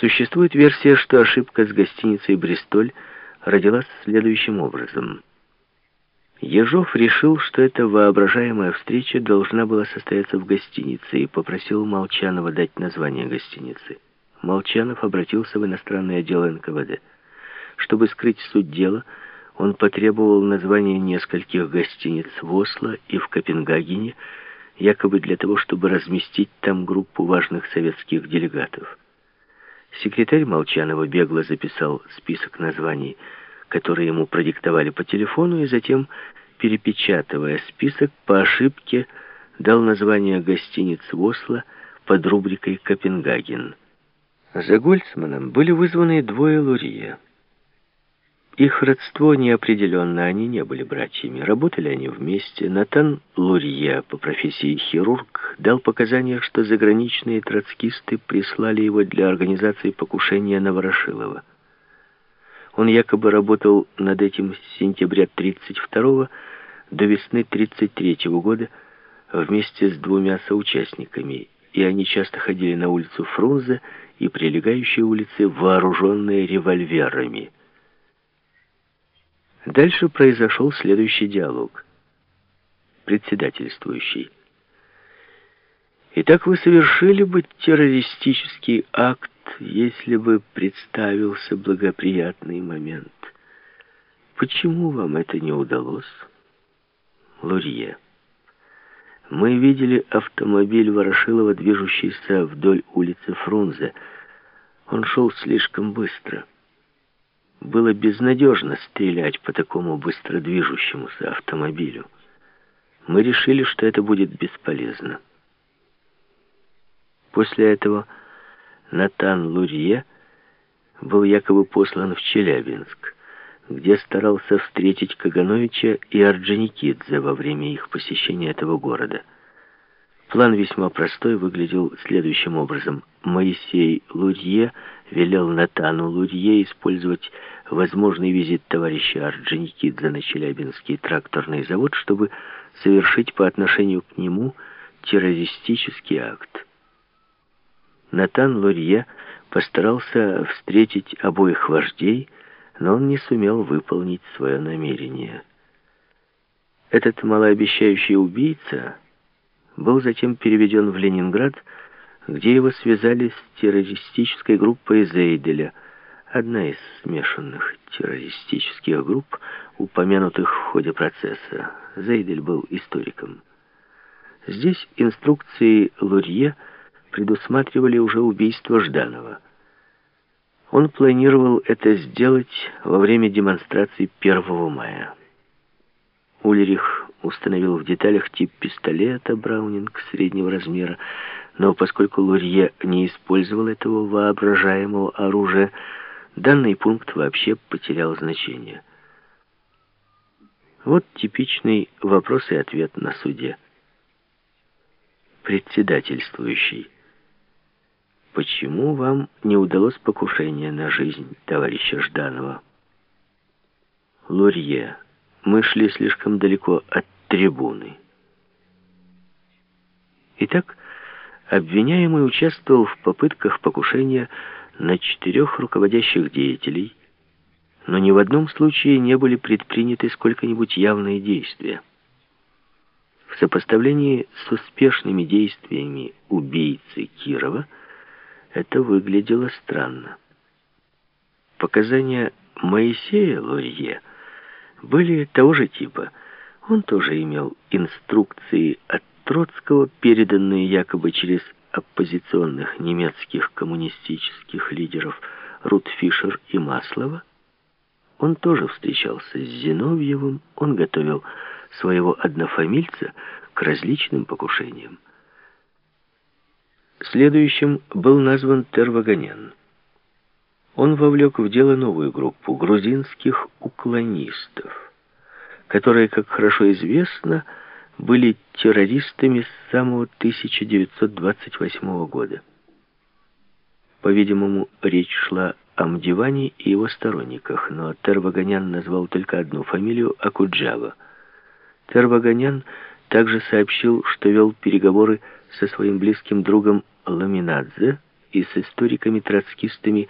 Существует версия, что ошибка с гостиницей «Бристоль» родилась следующим образом. Ежов решил, что эта воображаемая встреча должна была состояться в гостинице, и попросил Молчанова дать название гостиницы. Молчанов обратился в иностранное отдел НКВД. Чтобы скрыть суть дела, он потребовал названия нескольких гостиниц в Осло и в Копенгагене, якобы для того, чтобы разместить там группу важных советских делегатов. Секретарь Молчанова бегло записал список названий, которые ему продиктовали по телефону, и затем, перепечатывая список, по ошибке дал название гостиниц в под рубрикой «Копенгаген». За Гольцманом были вызваны двое Лурия. Их родство неопределенно, они не были братьями. Работали они вместе. Натан Лурье, по профессии хирург, дал показания, что заграничные троцкисты прислали его для организации покушения на Ворошилова. Он якобы работал над этим с сентября 32 до весны 33 года вместе с двумя соучастниками, и они часто ходили на улицу Фрунзе и прилегающие улицы, вооруженные револьверами. Дальше произошел следующий диалог. Председательствующий. Итак, вы совершили бы террористический акт, если бы представился благоприятный момент. Почему вам это не удалось? Лурье. Мы видели автомобиль Ворошилова, движущийся вдоль улицы Фрунзе. Он шел слишком быстро. Было безнадежно стрелять по такому быстро движущемуся автомобилю. Мы решили, что это будет бесполезно. После этого Натан Лурье был якобы послан в Челябинск, где старался встретить Кагановича и Орджоникидзе во время их посещения этого города. План весьма простой, выглядел следующим образом. Моисей Лурье велел Натану Лурье использовать возможный визит товарища Орджоникидзе на Челябинский тракторный завод, чтобы совершить по отношению к нему террористический акт. Натан Лурье постарался встретить обоих вождей, но он не сумел выполнить свое намерение. Этот малообещающий убийца был затем переведен в Ленинград, где его связали с террористической группой Зейделя, одна из смешанных террористических групп, упомянутых в ходе процесса. Зейдель был историком. Здесь инструкции Лурье предусматривали уже убийство Жданова. Он планировал это сделать во время демонстрации 1 мая. Ульрих установил в деталях тип пистолета Браунинг среднего размера, но поскольку Лурье не использовал этого воображаемого оружия, данный пункт вообще потерял значение. Вот типичный вопрос и ответ на суде. Председательствующий. Почему вам не удалось покушение на жизнь товарища Жданова? Лурье. Мы шли слишком далеко от трибуны. Итак, обвиняемый участвовал в попытках покушения на четырех руководящих деятелей, но ни в одном случае не были предприняты сколько-нибудь явные действия. В сопоставлении с успешными действиями убийцы Кирова – это выглядело странно. Показания Моисея Лурье были того же типа. Он тоже имел инструкции от Троцкого, переданные якобы через оппозиционных немецких коммунистических лидеров Рутфишер и Маслова. Он тоже встречался с Зиновьевым, он готовил своего однофамильца к различным покушениям. Следующим был назван Тервагонян. Он вовлек в дело новую группу грузинских уклонистов, которые, как хорошо известно, были террористами с самого 1928 года. По-видимому, речь шла о Мдиване и его сторонниках, но Тервагонян назвал только одну фамилию Акуджава. Тервагонян также сообщил, что вел переговоры со своим близким другом Ламинадзе и с историками-троцкистами